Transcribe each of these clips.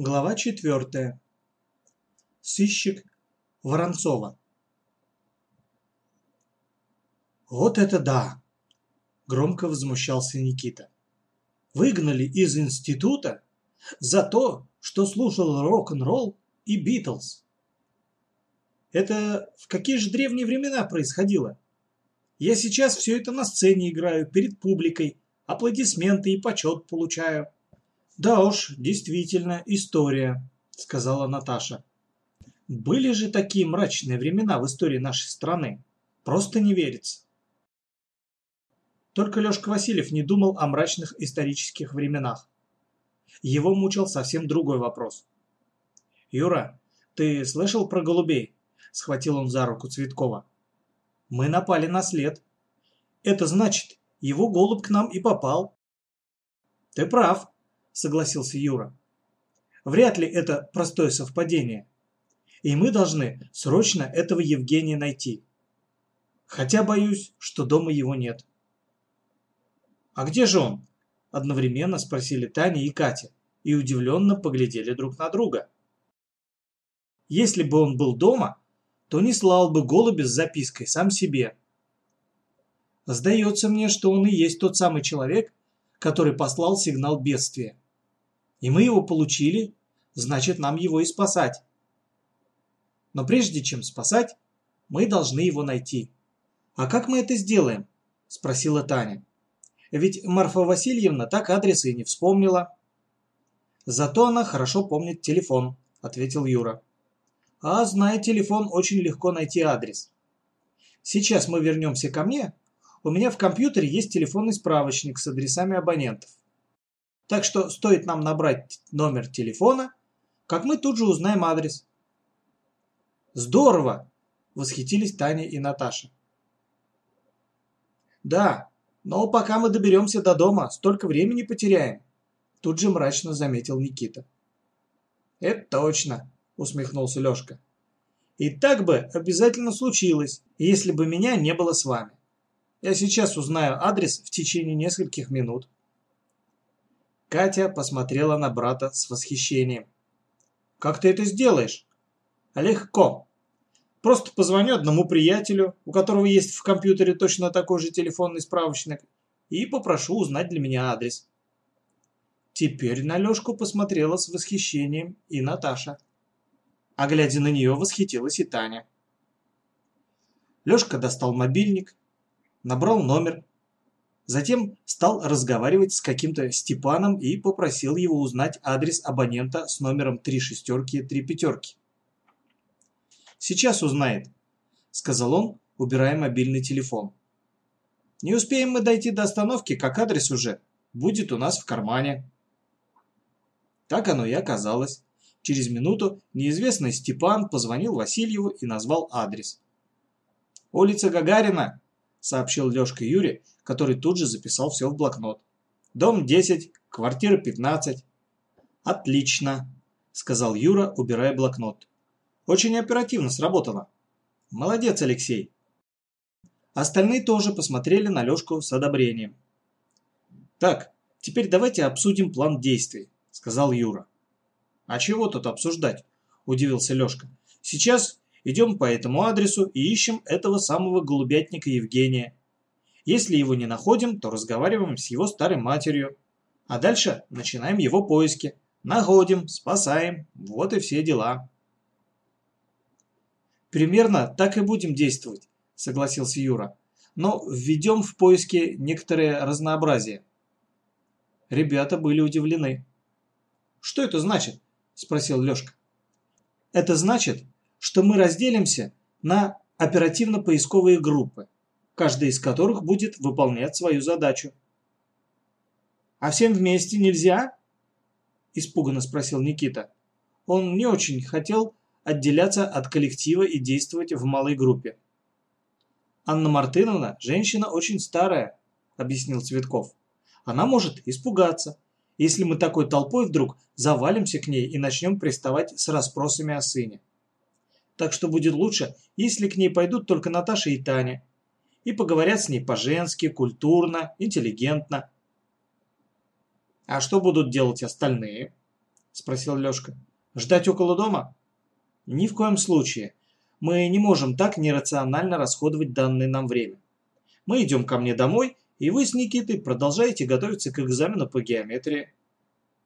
Глава четвертая. Сыщик Воронцова. «Вот это да!» – громко возмущался Никита. «Выгнали из института за то, что слушал рок-н-ролл и Битлз. Это в какие же древние времена происходило? Я сейчас все это на сцене играю, перед публикой, аплодисменты и почет получаю». «Да уж, действительно, история», — сказала Наташа. «Были же такие мрачные времена в истории нашей страны. Просто не верится». Только Лёшка Васильев не думал о мрачных исторических временах. Его мучил совсем другой вопрос. «Юра, ты слышал про голубей?» — схватил он за руку Цветкова. «Мы напали на след. Это значит, его голубь к нам и попал». «Ты прав», согласился Юра. Вряд ли это простое совпадение. И мы должны срочно этого Евгения найти. Хотя боюсь, что дома его нет. «А где же он?» – одновременно спросили Таня и Катя и удивленно поглядели друг на друга. Если бы он был дома, то не слал бы голуби с запиской сам себе. Сдается мне, что он и есть тот самый человек, который послал сигнал бедствия. И мы его получили, значит нам его и спасать. Но прежде чем спасать, мы должны его найти. «А как мы это сделаем?» – спросила Таня. «Ведь Марфа Васильевна так адреса и не вспомнила». «Зато она хорошо помнит телефон», – ответил Юра. «А зная телефон, очень легко найти адрес. Сейчас мы вернемся ко мне. У меня в компьютере есть телефонный справочник с адресами абонентов. Так что стоит нам набрать номер телефона, как мы тут же узнаем адрес. Здорово! Восхитились Таня и Наташа. Да, но пока мы доберемся до дома, столько времени потеряем. Тут же мрачно заметил Никита. Это точно, усмехнулся Лешка. И так бы обязательно случилось, если бы меня не было с вами. Я сейчас узнаю адрес в течение нескольких минут. Катя посмотрела на брата с восхищением. «Как ты это сделаешь?» «Легко. Просто позвоню одному приятелю, у которого есть в компьютере точно такой же телефонный справочник, и попрошу узнать для меня адрес». Теперь на Лешку посмотрела с восхищением и Наташа. А глядя на нее, восхитилась и Таня. Лешка достал мобильник, набрал номер Затем стал разговаривать с каким-то Степаном и попросил его узнать адрес абонента с номером три шестерки три пятерки. «Сейчас узнает», — сказал он, убирая мобильный телефон. «Не успеем мы дойти до остановки, как адрес уже будет у нас в кармане». Так оно и оказалось. Через минуту неизвестный Степан позвонил Васильеву и назвал адрес. «Улица Гагарина», — сообщил Лешка Юре, который тут же записал все в блокнот. «Дом 10, квартира 15». «Отлично», — сказал Юра, убирая блокнот. «Очень оперативно сработано». «Молодец, Алексей». Остальные тоже посмотрели на Лешку с одобрением. «Так, теперь давайте обсудим план действий», — сказал Юра. «А чего тут обсуждать?» – удивился Лешка. «Сейчас идем по этому адресу и ищем этого самого голубятника Евгения. Если его не находим, то разговариваем с его старой матерью. А дальше начинаем его поиски. Находим, спасаем. Вот и все дела. Примерно так и будем действовать, согласился Юра. Но введем в поиски некоторое разнообразие. Ребята были удивлены. «Что это значит?» – спросил Лешка. «Это значит, что мы разделимся на оперативно-поисковые группы каждый из которых будет выполнять свою задачу. «А всем вместе нельзя?» – испуганно спросил Никита. Он не очень хотел отделяться от коллектива и действовать в малой группе. «Анна Мартыновна – женщина очень старая», – объяснил Цветков. «Она может испугаться, если мы такой толпой вдруг завалимся к ней и начнем приставать с расспросами о сыне. Так что будет лучше, если к ней пойдут только Наташа и Таня, и поговорят с ней по-женски, культурно, интеллигентно. А что будут делать остальные? – спросил Лёшка. «Ждать около дома?» «Ни в коем случае. Мы не можем так нерационально расходовать данное нам время. Мы идем ко мне домой, и вы с Никитой продолжаете готовиться к экзамену по геометрии.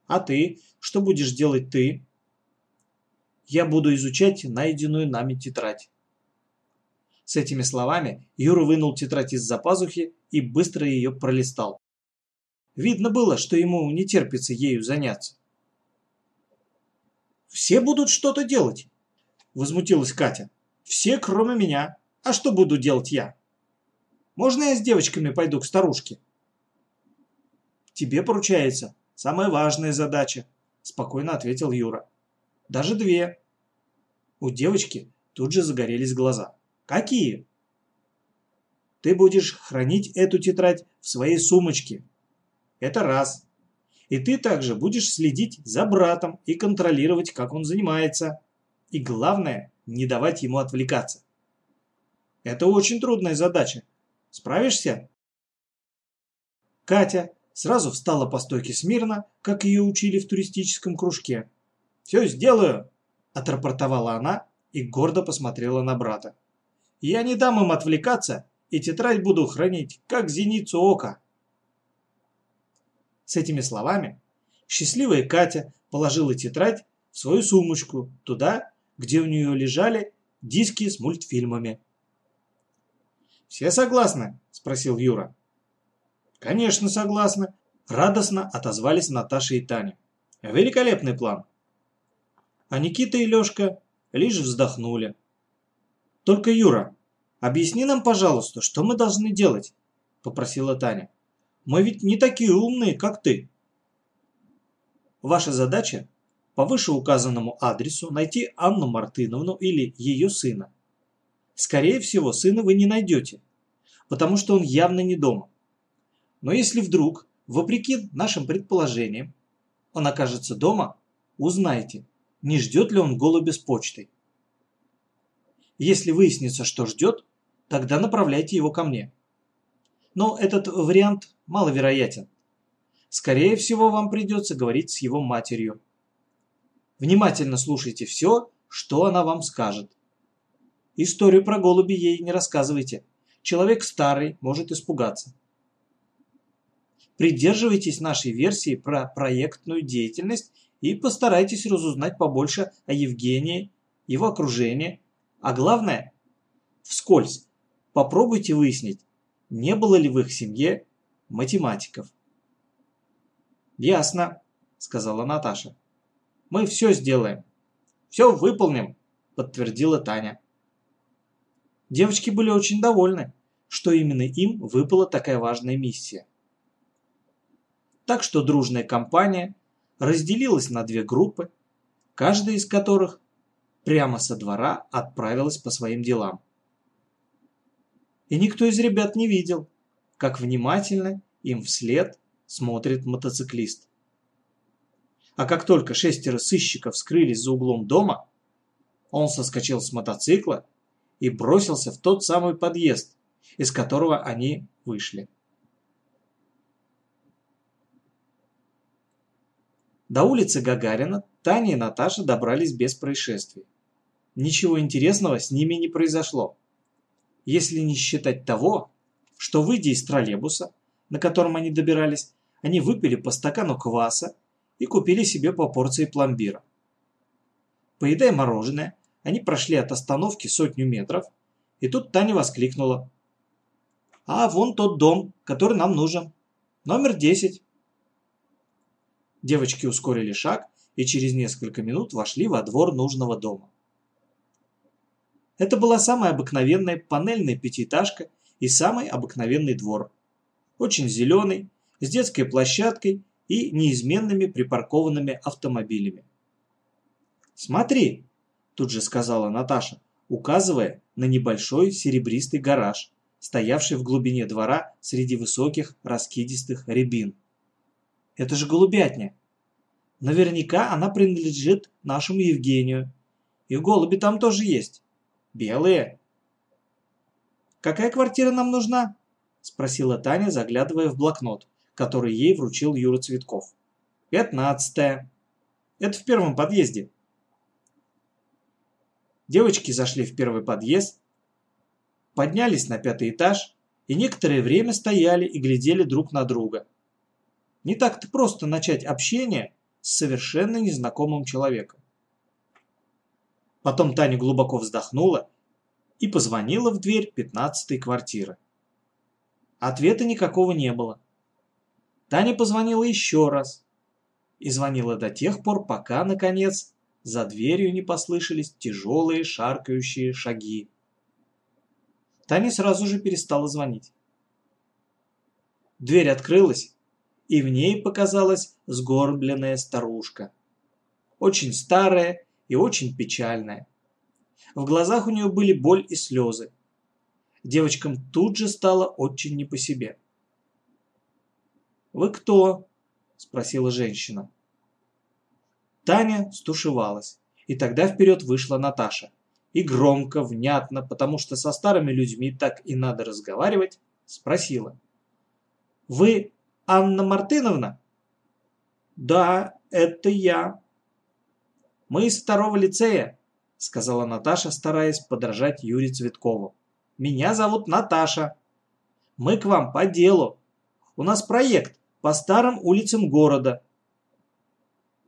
А ты? Что будешь делать ты?» «Я буду изучать найденную нами тетрадь». С этими словами Юра вынул тетрадь из-за пазухи и быстро ее пролистал. Видно было, что ему не терпится ею заняться. «Все будут что-то делать», – возмутилась Катя. «Все, кроме меня. А что буду делать я? Можно я с девочками пойду к старушке?» «Тебе поручается самая важная задача», – спокойно ответил Юра. «Даже две». У девочки тут же загорелись глаза. «Какие?» «Ты будешь хранить эту тетрадь в своей сумочке», это раз. И ты также будешь следить за братом и контролировать, как он занимается. И главное, не давать ему отвлекаться. Это очень трудная задача. Справишься? Катя сразу встала по стойке смирно, как ее учили в туристическом кружке. «Все сделаю!» – отрапортовала она и гордо посмотрела на брата. «Я не дам им отвлекаться и тетрадь буду хранить, как зеницу ока». С этими словами счастливая Катя положила тетрадь в свою сумочку, туда, где у нее лежали диски с мультфильмами. «Все согласны?» – спросил Юра. «Конечно согласны», – радостно отозвались Наташа и Таня. «Великолепный план». А Никита и Лешка лишь вздохнули. «Только, Юра, объясни нам, пожалуйста, что мы должны делать?» – попросила Таня. Мы ведь не такие умные, как ты. Ваша задача по вышеуказанному адресу найти Анну Мартыновну или ее сына. Скорее всего, сына вы не найдете, потому что он явно не дома. Но если вдруг, вопреки нашим предположениям, он окажется дома, узнайте, не ждет ли он голубя с почтой. Если выяснится, что ждет, тогда направляйте его ко мне. Но этот вариант маловероятен. Скорее всего, вам придется говорить с его матерью. Внимательно слушайте все, что она вам скажет. Историю про голуби ей не рассказывайте. Человек старый может испугаться. Придерживайтесь нашей версии про проектную деятельность и постарайтесь разузнать побольше о Евгении, его окружении, а главное, вскользь, попробуйте выяснить, не было ли в их семье математиков. «Ясно», – сказала Наташа. «Мы все сделаем. Все выполним», – подтвердила Таня. Девочки были очень довольны, что именно им выпала такая важная миссия. Так что дружная компания разделилась на две группы, каждая из которых прямо со двора отправилась по своим делам и никто из ребят не видел, как внимательно им вслед смотрит мотоциклист. А как только шестеро сыщиков скрылись за углом дома, он соскочил с мотоцикла и бросился в тот самый подъезд, из которого они вышли. До улицы Гагарина Таня и Наташа добрались без происшествий. Ничего интересного с ними не произошло если не считать того, что, выйдя из троллейбуса, на котором они добирались, они выпили по стакану кваса и купили себе по порции пломбира. Поедая мороженое, они прошли от остановки сотню метров, и тут Таня воскликнула. «А, вон тот дом, который нам нужен. Номер 10». Девочки ускорили шаг и через несколько минут вошли во двор нужного дома. Это была самая обыкновенная панельная пятиэтажка и самый обыкновенный двор. Очень зеленый, с детской площадкой и неизменными припаркованными автомобилями. «Смотри!» – тут же сказала Наташа, указывая на небольшой серебристый гараж, стоявший в глубине двора среди высоких раскидистых рябин. «Это же голубятня! Наверняка она принадлежит нашему Евгению. И голуби там тоже есть. Белые. Какая квартира нам нужна? Спросила Таня, заглядывая в блокнот, который ей вручил Юра Цветков. Пятнадцатая. Это в первом подъезде. Девочки зашли в первый подъезд, поднялись на пятый этаж и некоторое время стояли и глядели друг на друга. Не так-то просто начать общение с совершенно незнакомым человеком. Потом Таня глубоко вздохнула и позвонила в дверь пятнадцатой квартиры. Ответа никакого не было. Таня позвонила еще раз и звонила до тех пор, пока, наконец, за дверью не послышались тяжелые шаркающие шаги. Таня сразу же перестала звонить. Дверь открылась, и в ней показалась сгорбленная старушка. Очень старая и очень печальная. В глазах у нее были боль и слезы. Девочкам тут же стало очень не по себе. «Вы кто?» – спросила женщина. Таня стушевалась, и тогда вперед вышла Наташа. И громко, внятно, потому что со старыми людьми так и надо разговаривать, спросила. «Вы Анна Мартыновна?» «Да, это я». «Мы из второго лицея», — сказала Наташа, стараясь подражать Юре Цветкову. «Меня зовут Наташа. Мы к вам по делу. У нас проект по старым улицам города.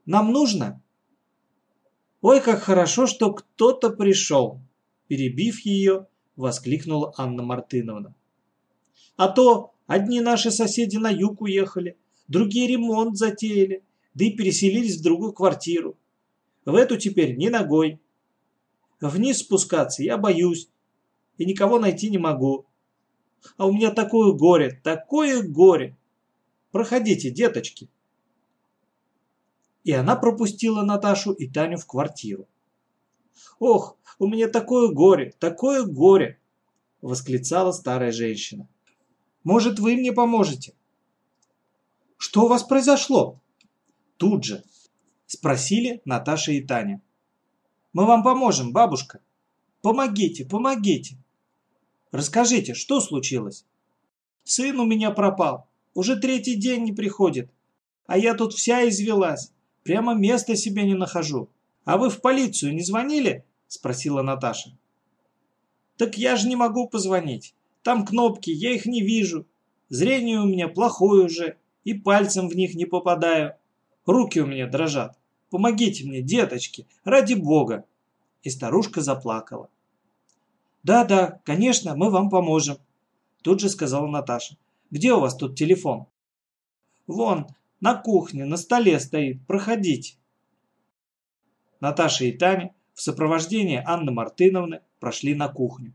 Нам нужно...» «Ой, как хорошо, что кто-то пришел!» Перебив ее, воскликнула Анна Мартыновна. «А то одни наши соседи на юг уехали, другие ремонт затеяли, да и переселились в другую квартиру. В эту теперь ни ногой. Вниз спускаться я боюсь и никого найти не могу. А у меня такое горе, такое горе. Проходите, деточки. И она пропустила Наташу и Таню в квартиру. «Ох, у меня такое горе, такое горе!» – восклицала старая женщина. «Может, вы мне поможете?» «Что у вас произошло?» Тут же Спросили Наташа и Таня. «Мы вам поможем, бабушка. Помогите, помогите. Расскажите, что случилось?» «Сын у меня пропал. Уже третий день не приходит. А я тут вся извелась. Прямо места себе не нахожу. А вы в полицию не звонили?» Спросила Наташа. «Так я же не могу позвонить. Там кнопки, я их не вижу. Зрение у меня плохое уже, и пальцем в них не попадаю. Руки у меня дрожат. Помогите мне, деточки, ради бога!» И старушка заплакала. «Да-да, конечно, мы вам поможем», тут же сказала Наташа. «Где у вас тут телефон?» «Вон, на кухне, на столе стоит, проходите». Наташа и Таня в сопровождении Анны Мартыновны прошли на кухню.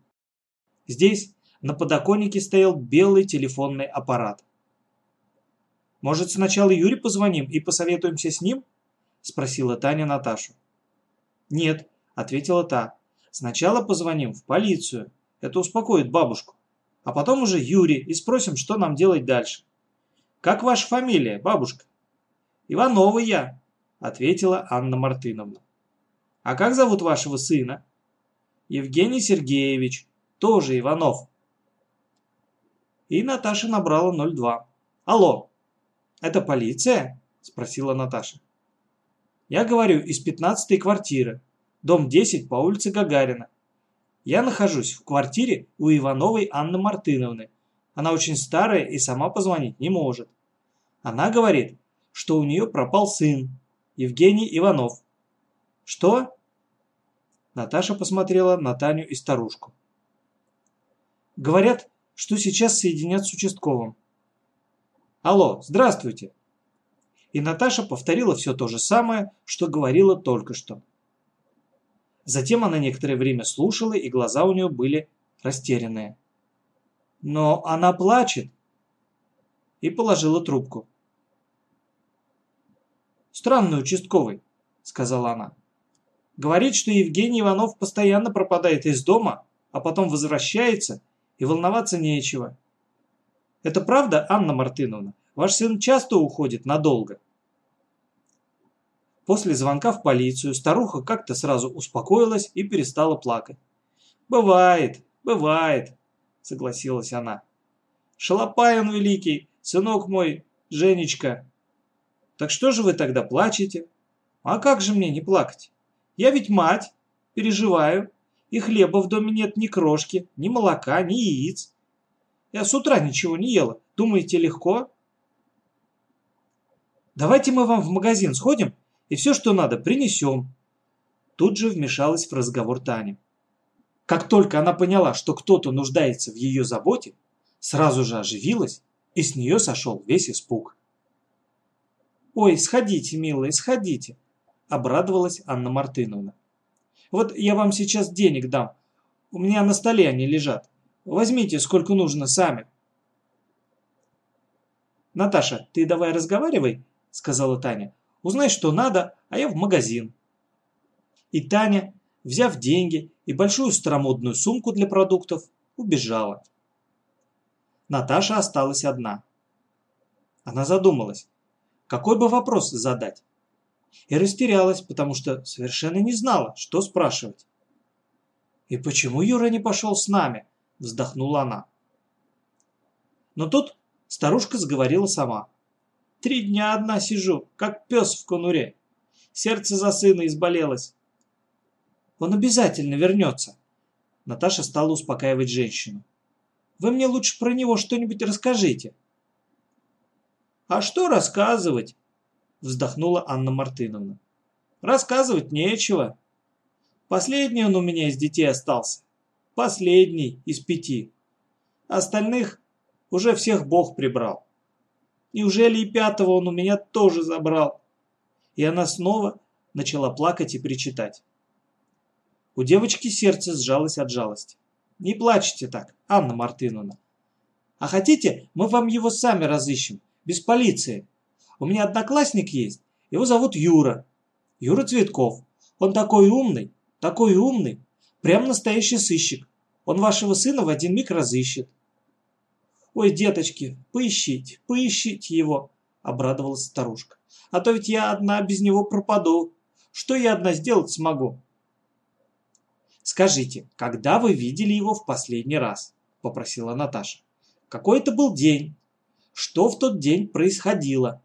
Здесь на подоконнике стоял белый телефонный аппарат. «Может, сначала Юре позвоним и посоветуемся с ним?» – спросила Таня Наташу. «Нет», – ответила та. «Сначала позвоним в полицию. Это успокоит бабушку. А потом уже Юре и спросим, что нам делать дальше». «Как ваша фамилия, бабушка?» «Иванова я», – ответила Анна Мартыновна. «А как зовут вашего сына?» «Евгений Сергеевич, тоже Иванов». И Наташа набрала 02. «Алло, это полиция?» – спросила Наташа. Я говорю из 15-й квартиры, дом 10 по улице Гагарина. Я нахожусь в квартире у Ивановой Анны Мартыновны. Она очень старая и сама позвонить не может. Она говорит, что у нее пропал сын, Евгений Иванов. Что? Наташа посмотрела на Таню и старушку. Говорят, что сейчас соединят с участковым. Алло, здравствуйте. И Наташа повторила все то же самое, что говорила только что. Затем она некоторое время слушала, и глаза у нее были растерянные. «Но она плачет!» И положила трубку. «Странный участковый», — сказала она. «Говорит, что Евгений Иванов постоянно пропадает из дома, а потом возвращается, и волноваться нечего. Это правда, Анна Мартыновна?» Ваш сын часто уходит надолго?» После звонка в полицию старуха как-то сразу успокоилась и перестала плакать. «Бывает, бывает», — согласилась она. «Шалопай он великий, сынок мой, Женечка. Так что же вы тогда плачете?» А как же мне не плакать? Я ведь мать, переживаю, и хлеба в доме нет ни крошки, ни молока, ни яиц. Я с утра ничего не ела. Думаете, легко? Давайте мы вам в магазин сходим и все, что надо, принесем. Тут же вмешалась в разговор Таня. Как только она поняла, что кто-то нуждается в ее заботе, сразу же оживилась, и с нее сошел весь испуг. «Ой, сходите, милая, сходите!» – обрадовалась Анна Мартыновна. «Вот я вам сейчас денег дам. У меня на столе они лежат. Возьмите, сколько нужно, сами». «Наташа, ты давай разговаривай», – сказала Таня. «Узнай, что надо, а я в магазин». И Таня, взяв деньги и большую старомодную сумку для продуктов, убежала. Наташа осталась одна. Она задумалась, какой бы вопрос задать. И растерялась, потому что совершенно не знала, что спрашивать. «И почему Юра не пошел с нами?» – вздохнула она. Но тут старушка заговорила сама. «Три дня одна сижу, как пес в конуре. Сердце за сына изболелось. Он обязательно вернется». Наташа стала успокаивать женщину. «Вы мне лучше про него что-нибудь расскажите». «А что рассказывать?» – вздохнула Анна Мартыновна. «Рассказывать нечего. Последний он у меня из детей остался. Последний из пяти. Остальных уже всех Бог прибрал. Неужели и пятого он у меня тоже забрал?» И она снова начала плакать и причитать. У девочки сердце сжалось от жалости. «Не плачьте так, Анна Мартыновна. А хотите, мы вам его сами разыщем, без полиции. У меня одноклассник есть, его зовут Юра. Юра Цветков. Он такой умный, такой умный. Прям настоящий сыщик. Он вашего сына в один миг разыщет. Ой, деточки, поищите, поищите его, обрадовалась старушка. А то ведь я одна без него пропаду. Что я одна сделать смогу? Скажите, когда вы видели его в последний раз? Попросила Наташа. Какой это был день? что в тот день происходило.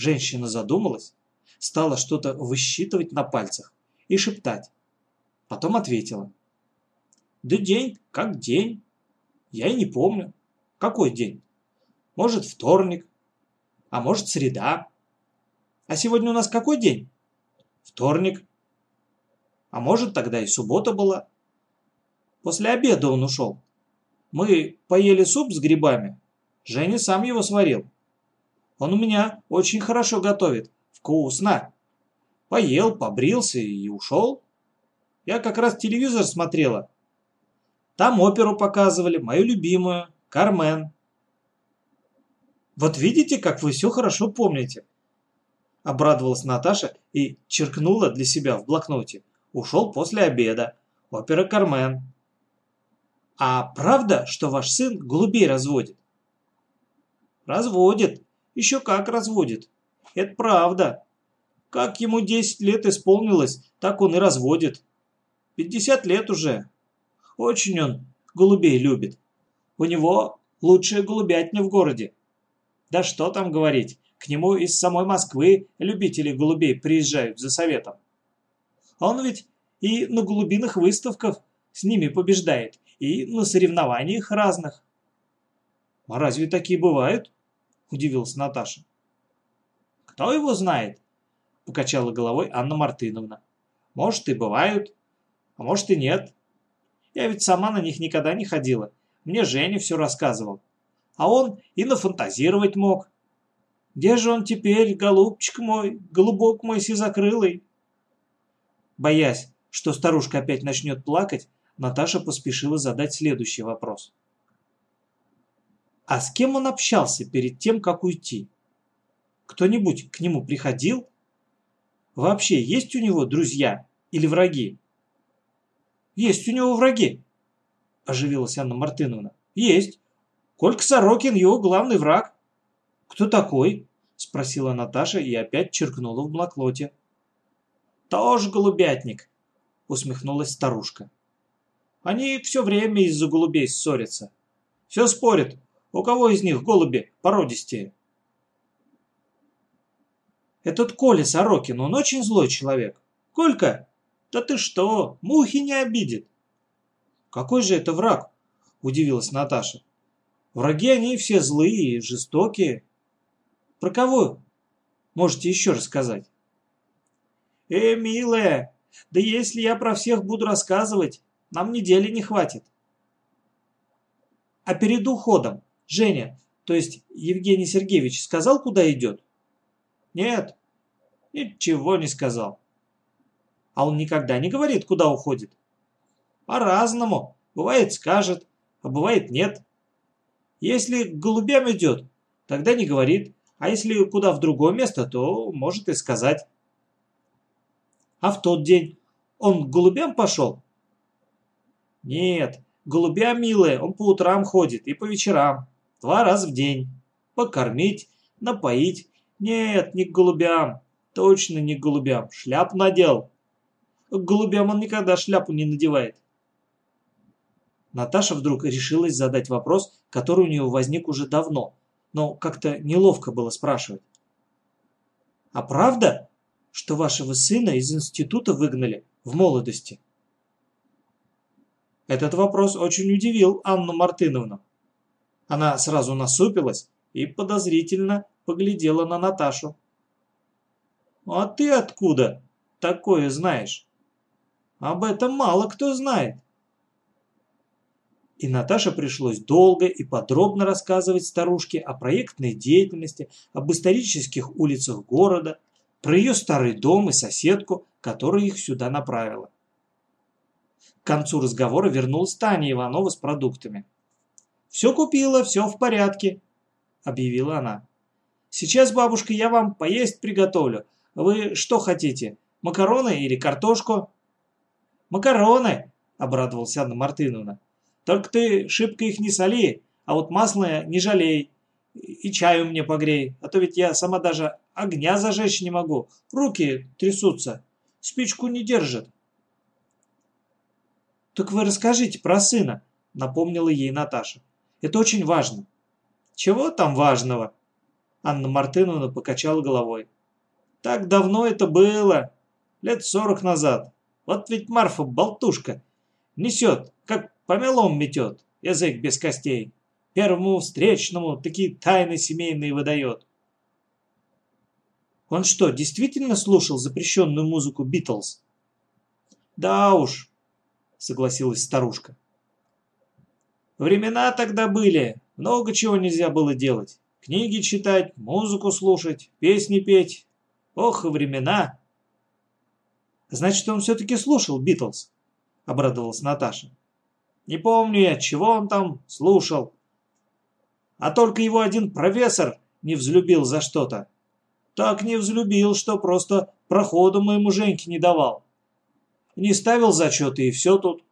Женщина задумалась, стала что-то высчитывать на пальцах и шептать. Потом ответила. Да день как день. Я и не помню. Какой день? Может, вторник, а может, среда. А сегодня у нас какой день? Вторник. А может, тогда и суббота была. После обеда он ушел. Мы поели суп с грибами. Женя сам его сварил. Он у меня очень хорошо готовит. Вкусно. Поел, побрился и ушел. Я как раз телевизор смотрела. Там оперу показывали, мою любимую, Кармен. Вот видите, как вы все хорошо помните. Обрадовалась Наташа и черкнула для себя в блокноте. Ушел после обеда. Опера Кармен. А правда, что ваш сын голубей разводит? Разводит. Еще как разводит. Это правда. Как ему 10 лет исполнилось, так он и разводит. 50 лет уже. Очень он голубей любит. У него лучшая голубятня в городе. Да что там говорить, к нему из самой Москвы любители голубей приезжают за советом. А он ведь и на голубиных выставках с ними побеждает, и на соревнованиях разных. «А разве такие бывают?» – удивилась Наташа. «Кто его знает?» – покачала головой Анна Мартыновна. «Может, и бывают, а может и нет. Я ведь сама на них никогда не ходила. Мне Женя все рассказывал. А он и нафантазировать мог. Где же он теперь, голубчик мой, голубок мой сизокрылый?» Боясь, что старушка опять начнет плакать, Наташа поспешила задать следующий вопрос. А с кем он общался перед тем, как уйти? Кто-нибудь к нему приходил? Вообще, есть у него друзья или враги? Есть у него враги, оживилась Анна Мартыновна. Есть. Колька Сорокин его главный враг. Кто такой? Спросила Наташа и опять черкнула в блокноте. Тоже голубятник, усмехнулась старушка. Они все время из-за голубей ссорятся. Все спорят, у кого из них голуби породистее. Этот Коля Сорокин, он очень злой человек. Колька, да ты что, мухи не обидит. Какой же это враг? Удивилась Наташа. Враги они все злые и жестокие. Про кого? Можете еще рассказать? Э, милая, да если я про всех буду рассказывать, нам недели не хватит. А перед уходом Женя, то есть Евгений Сергеевич, сказал, куда идет? Нет, ничего не сказал. А он никогда не говорит, куда уходит? По-разному. Бывает скажет, а бывает нет. Если к голубям идет, тогда не говорит, а если куда в другое место, то может и сказать. А в тот день он к голубям пошел? Нет, голубя милые, он по утрам ходит и по вечерам, два раза в день. Покормить, напоить. Нет, не к голубям, точно не к голубям, шляп надел. К голубям он никогда шляпу не надевает. Наташа вдруг решилась задать вопрос, который у нее возник уже давно, но как-то неловко было спрашивать. «А правда, что вашего сына из института выгнали в молодости?» Этот вопрос очень удивил Анну Мартыновну. Она сразу насупилась и подозрительно поглядела на Наташу. «А ты откуда такое знаешь?» «Об этом мало кто знает». И Наташе пришлось долго и подробно рассказывать старушке о проектной деятельности, об исторических улицах города, про ее старый дом и соседку, которая их сюда направила. К концу разговора вернулась Таня Иванова с продуктами. «Все купила, все в порядке», — объявила она. «Сейчас, бабушка, я вам поесть приготовлю. Вы что хотите, макароны или картошку?» «Макароны!» — обрадовалась Анна Мартыновна. Только ты шибко их не соли, а вот масло не жалей. И чаю мне погрей, а то ведь я сама даже огня зажечь не могу. Руки трясутся, спичку не держат. «Так вы расскажите про сына», — напомнила ей Наташа. «Это очень важно». «Чего там важного?» Анна Мартыновна покачала головой. «Так давно это было, лет сорок назад. Вот ведь Марфа болтушка. Несет, как помелом метет, язык без костей. Первому встречному такие тайны семейные выдает. Он что, действительно слушал запрещенную музыку Битлз? Да уж, согласилась старушка. Времена тогда были, много чего нельзя было делать. Книги читать, музыку слушать, песни петь. Ох, и времена. Значит, он все-таки слушал Битлз, обрадовалась Наташа. Не помню я, чего он там слушал. А только его один профессор не взлюбил за что-то. Так не взлюбил, что просто проходу моему Женьке не давал. Не ставил зачеты и все тут.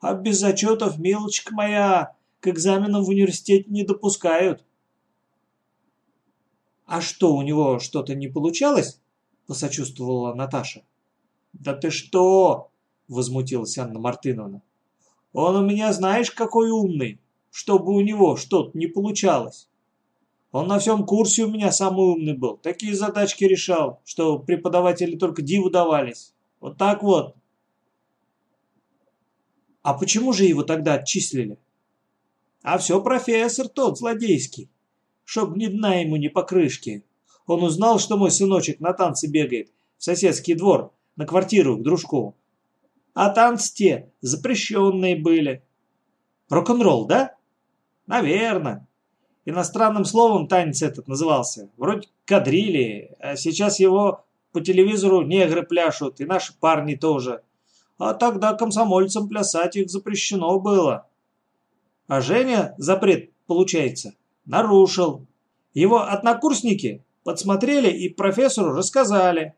А без зачетов, милочка моя, к экзаменам в университете не допускают. А что, у него что-то не получалось? Посочувствовала Наташа. Да ты что? Возмутилась Анна Мартыновна. Он у меня знаешь какой умный, чтобы у него что-то не получалось. Он на всем курсе у меня самый умный был. Такие задачки решал, что преподаватели только диву давались. Вот так вот. А почему же его тогда отчислили? А все профессор тот, злодейский. Чтоб ни дна ему, ни покрышки. Он узнал, что мой сыночек на танцы бегает в соседский двор, на квартиру к дружку. А танцы те запрещенные были. Рок-н-ролл, да? Наверное. Иностранным словом танец этот назывался. Вроде кадрили, а сейчас его по телевизору негры пляшут, и наши парни тоже. А тогда комсомольцам плясать их запрещено было. А Женя запрет, получается, нарушил. Его однокурсники подсмотрели и профессору рассказали.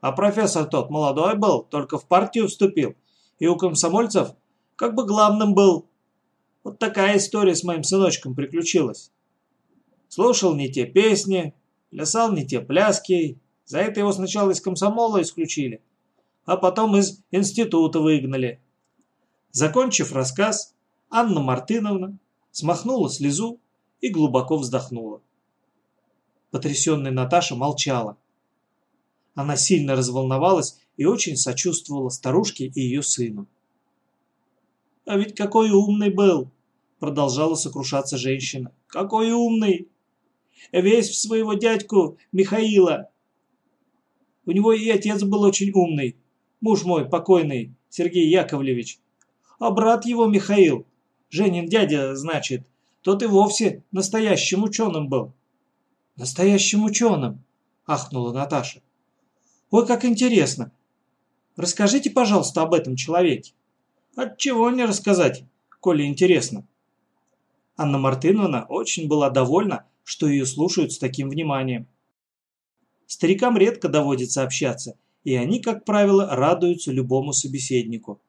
А профессор тот молодой был, только в партию вступил. И у комсомольцев как бы главным был. Вот такая история с моим сыночком приключилась. Слушал не те песни, плясал не те пляски. За это его сначала из комсомола исключили, а потом из института выгнали. Закончив рассказ, Анна Мартыновна смахнула слезу и глубоко вздохнула. Потрясенная Наташа молчала Она сильно разволновалась и очень сочувствовала старушке и ее сыну. «А ведь какой умный был!» Продолжала сокрушаться женщина. «Какой умный! Весь в своего дядьку Михаила. У него и отец был очень умный. Муж мой покойный, Сергей Яковлевич. А брат его Михаил, Женин дядя, значит, тот и вовсе настоящим ученым был. Настоящим ученым, ахнула Наташа. Ой, как интересно. Расскажите, пожалуйста, об этом человеке. Отчего не рассказать, коли интересно. Анна Мартыновна очень была довольна, что ее слушают с таким вниманием. Старикам редко доводится общаться, и они, как правило, радуются любому собеседнику.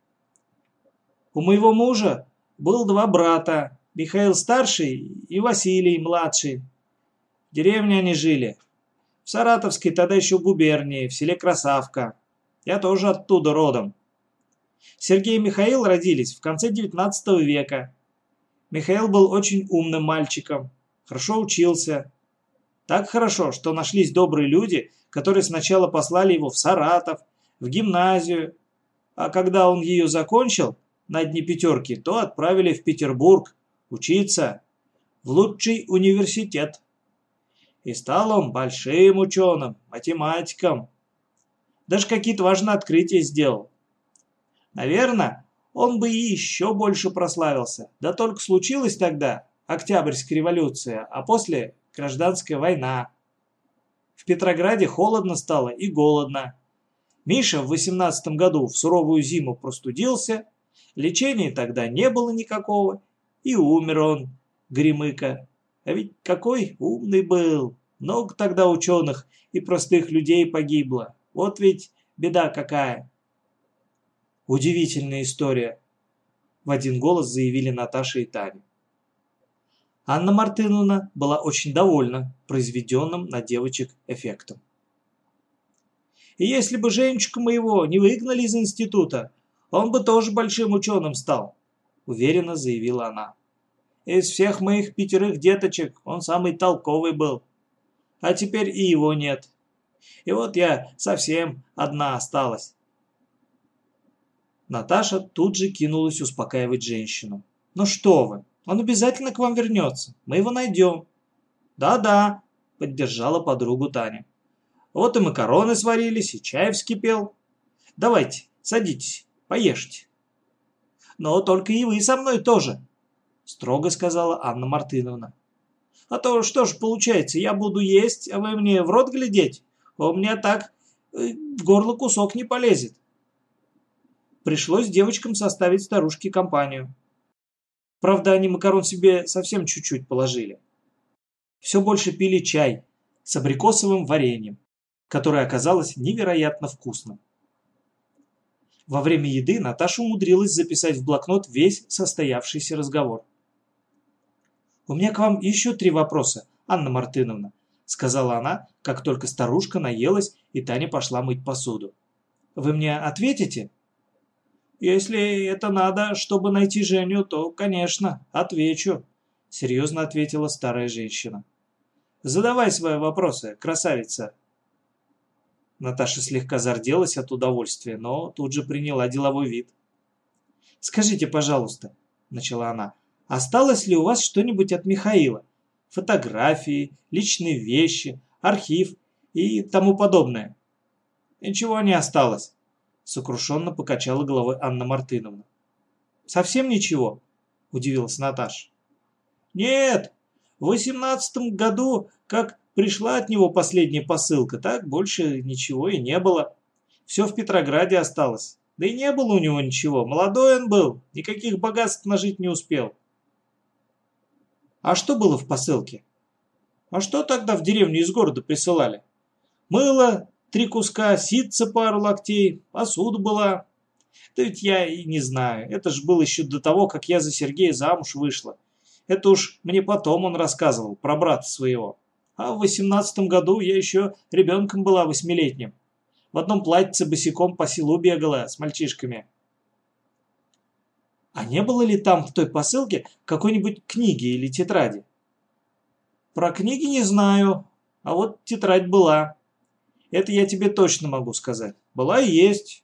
У моего мужа был два брата, Михаил старший и Василий младший. В деревне они жили. В Саратовской тогда еще губернии, в селе Красавка. Я тоже оттуда родом. Сергей и Михаил родились в конце XIX века. Михаил был очень умным мальчиком, хорошо учился. Так хорошо, что нашлись добрые люди, которые сначала послали его в Саратов, в гимназию, а когда он ее закончил, на дне пятерки, то отправили в Петербург учиться в лучший университет. И стал он большим ученым, математиком. Даже какие-то важные открытия сделал. Наверное, он бы и еще больше прославился. Да только случилась тогда Октябрьская революция, а после гражданская война. В Петрограде холодно стало и голодно. Миша в 18 году в суровую зиму простудился, лечения тогда не было никакого, и умер он, Гремыка. А ведь какой умный был! Много тогда ученых и простых людей погибло. Вот ведь беда какая. Удивительная история, в один голос заявили Наташа и Таня. Анна Мартыновна была очень довольна произведенным на девочек эффектом. И если бы Женечку моего не выгнали из института, он бы тоже большим ученым стал, уверенно заявила она. Из всех моих пятерых деточек он самый толковый был. А теперь и его нет. И вот я совсем одна осталась. Наташа тут же кинулась успокаивать женщину. «Ну что вы, он обязательно к вам вернется. Мы его найдем». «Да-да», – поддержала подругу Таня. «Вот и макароны сварились, и чай вскипел. Давайте, садитесь, поешьте». «Но только и вы со мной тоже», – строго сказала Анна Мартыновна. «А то что ж получается, я буду есть, а вы мне в рот глядеть? У меня так э, в горло кусок не полезет». Пришлось девочкам составить старушке компанию. Правда, они макарон себе совсем чуть-чуть положили. Все больше пили чай с абрикосовым вареньем, которое оказалось невероятно вкусным. Во время еды Наташа умудрилась записать в блокнот весь состоявшийся разговор. «У меня к вам еще три вопроса, Анна Мартыновна», сказала она, как только старушка наелась и Таня пошла мыть посуду. «Вы мне ответите?» «Если это надо, чтобы найти Женю, то, конечно, отвечу», — серьезно ответила старая женщина. «Задавай свои вопросы, красавица». Наташа слегка зарделась от удовольствия, но тут же приняла деловой вид. «Скажите, пожалуйста», — начала она, — «осталось ли у вас что-нибудь от Михаила? Фотографии, личные вещи, архив и тому подобное?» «Ничего не осталось», сокрушенно покачала головой Анна Мартыновна. «Совсем ничего?» – удивилась Наташа. «Нет, в восемнадцатом году, как пришла от него последняя посылка, так больше ничего и не было. Все в Петрограде осталось. Да и не было у него ничего. Молодой он был, никаких богатств нажить не успел. А что было в посылке? А что тогда в деревню из города присылали? Мыло, три куска, ситца пару локтей, посуда была. Да ведь я и не знаю, это ж было еще до того, как я за Сергея замуж вышла. Это уж мне потом он рассказывал про брата своего. А в восемнадцатом году я еще ребенком была восьмилетним. В одном платьице босиком по селу бегала с мальчишками. А не было ли там в той посылке какой-нибудь книги или тетради? Про книги не знаю, а вот тетрадь была. Это я тебе точно могу сказать. Была и есть.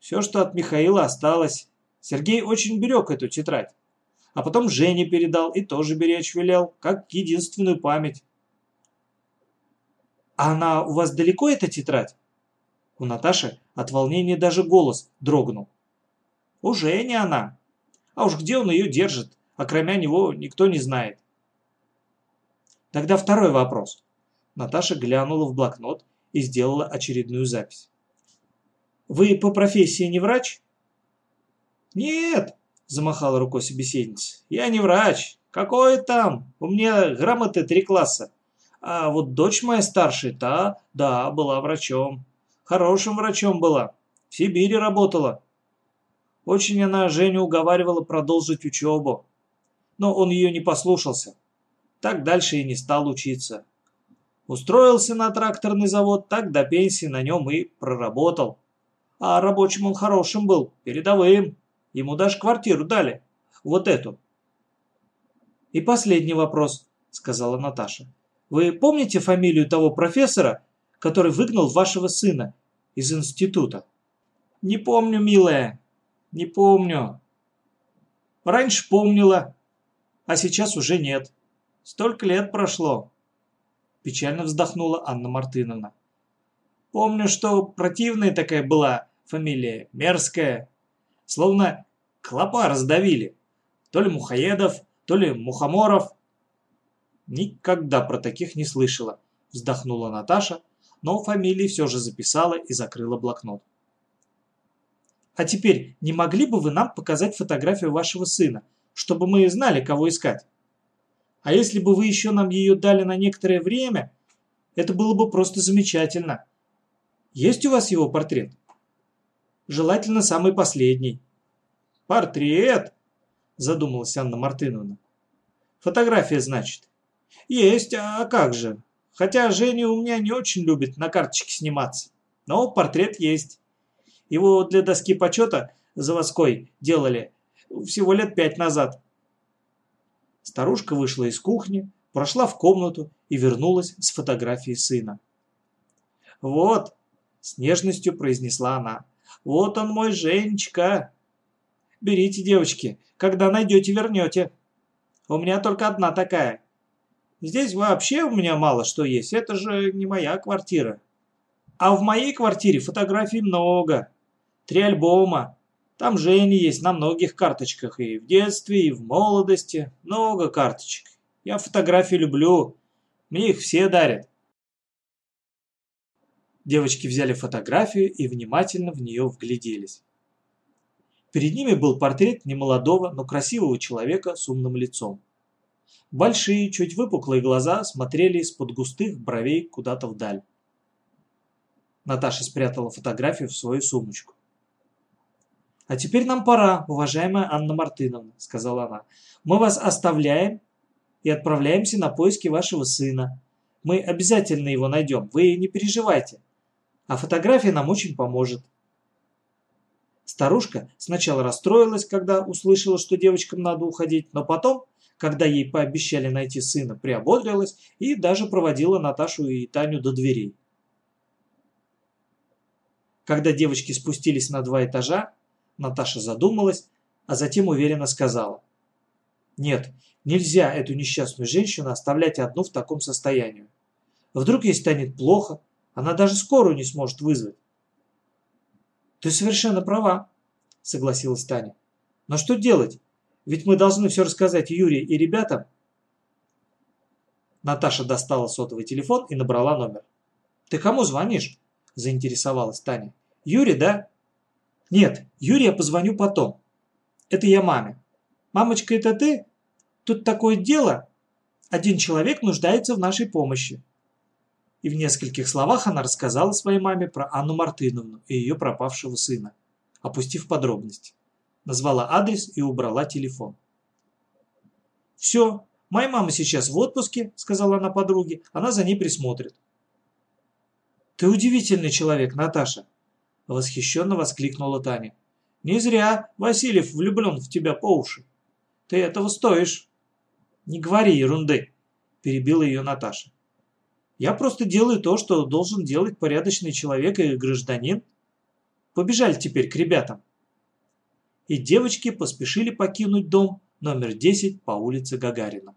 Все, что от Михаила осталось. Сергей очень берег эту тетрадь. А потом Жене передал и тоже беречь велел, как единственную память. «А она у вас далеко, эта тетрадь?» У Наташи от волнения даже голос дрогнул. «Уже не она. А уж где он ее держит, а кроме него никто не знает». Тогда второй вопрос. Наташа глянула в блокнот и сделала очередную запись. «Вы по профессии не врач?» «Нет», – замахала рукой собеседница, – «я не врач. Какой там? У меня грамоты три класса. А вот дочь моя старшая, та, да, была врачом. Хорошим врачом была. В Сибири работала. Очень она Женю уговаривала продолжить учебу. Но он ее не послушался. Так дальше и не стал учиться. Устроился на тракторный завод, так до пенсии на нем и проработал. А рабочим он хорошим был, передовым. Ему даже квартиру дали. Вот эту. И последний вопрос, сказала Наташа. Вы помните фамилию того профессора, который выгнал вашего сына из института? Не помню, милая, не помню. Раньше помнила, а сейчас уже нет. Столько лет прошло. Печально вздохнула Анна Мартыновна. Помню, что противная такая была фамилия, мерзкая. Словно клопа раздавили. То ли Мухоедов, то ли Мухоморов. Никогда про таких не слышала, вздохнула Наташа, но фамилии все же записала и закрыла блокнот. А теперь не могли бы вы нам показать фотографию вашего сына, чтобы мы знали, кого искать? А если бы вы еще нам ее дали на некоторое время, это было бы просто замечательно. Есть у вас его портрет? Желательно самый последний. Портрет? Задумалась Анна Мартыновна. Фотография, значит. Есть, а как же? Хотя Женя у меня не очень любит на карточке сниматься. Но портрет есть. Его для доски почета заводской делали всего лет пять назад. Старушка вышла из кухни, прошла в комнату и вернулась с фотографией сына. «Вот», — с нежностью произнесла она, — «вот он мой Женечка. Берите, девочки, когда найдете, вернете. У меня только одна такая. Здесь вообще у меня мало что есть, это же не моя квартира. А в моей квартире фотографий много. Три альбома, там Женя есть на многих карточках, и в детстве, и в молодости. Много карточек. Я фотографии люблю. Мне их все дарят. Девочки взяли фотографию и внимательно в нее вгляделись. Перед ними был портрет немолодого, но красивого человека с умным лицом. Большие, чуть выпуклые глаза смотрели из-под густых бровей куда-то вдаль. Наташа спрятала фотографию в свою сумочку. «А теперь нам пора, уважаемая Анна Мартыновна», — сказала она. «Мы вас оставляем и отправляемся на поиски вашего сына. Мы обязательно его найдем, вы не переживайте. А фотография нам очень поможет». Старушка сначала расстроилась, когда услышала, что девочкам надо уходить, но потом, когда ей пообещали найти сына, приободрилась и даже проводила Наташу и Таню до дверей. Когда девочки спустились на два этажа, Наташа задумалась, а затем уверенно сказала. Нет, нельзя эту несчастную женщину оставлять одну в таком состоянии. Вдруг ей станет плохо, она даже скорую не сможет вызвать. Ты совершенно права, согласилась Таня. Но что делать? Ведь мы должны все рассказать Юре и ребятам. Наташа достала сотовый телефон и набрала номер. «Ты кому звонишь?» – заинтересовалась Таня. «Юре, да?» Нет, Юрия позвоню потом. Это я маме. Мамочка, это ты? Тут такое дело. Один человек нуждается в нашей помощи. И в нескольких словах она рассказала своей маме про Анну Мартыновну и ее пропавшего сына, опустив подробности. Назвала адрес и убрала телефон. «Все, моя мама сейчас в отпуске», — сказала она подруге, — «она за ней присмотрит». «Ты удивительный человек, Наташа», Восхищенно воскликнула Таня. «Не зря Васильев влюблен в тебя по уши. Ты этого стоишь». «Не говори ерунды», – перебила ее Наташа. Я просто делаю то, что должен делать порядочный человек и гражданин. Побежали теперь к ребятам. И девочки поспешили покинуть дом номер 10 по улице Гагарина.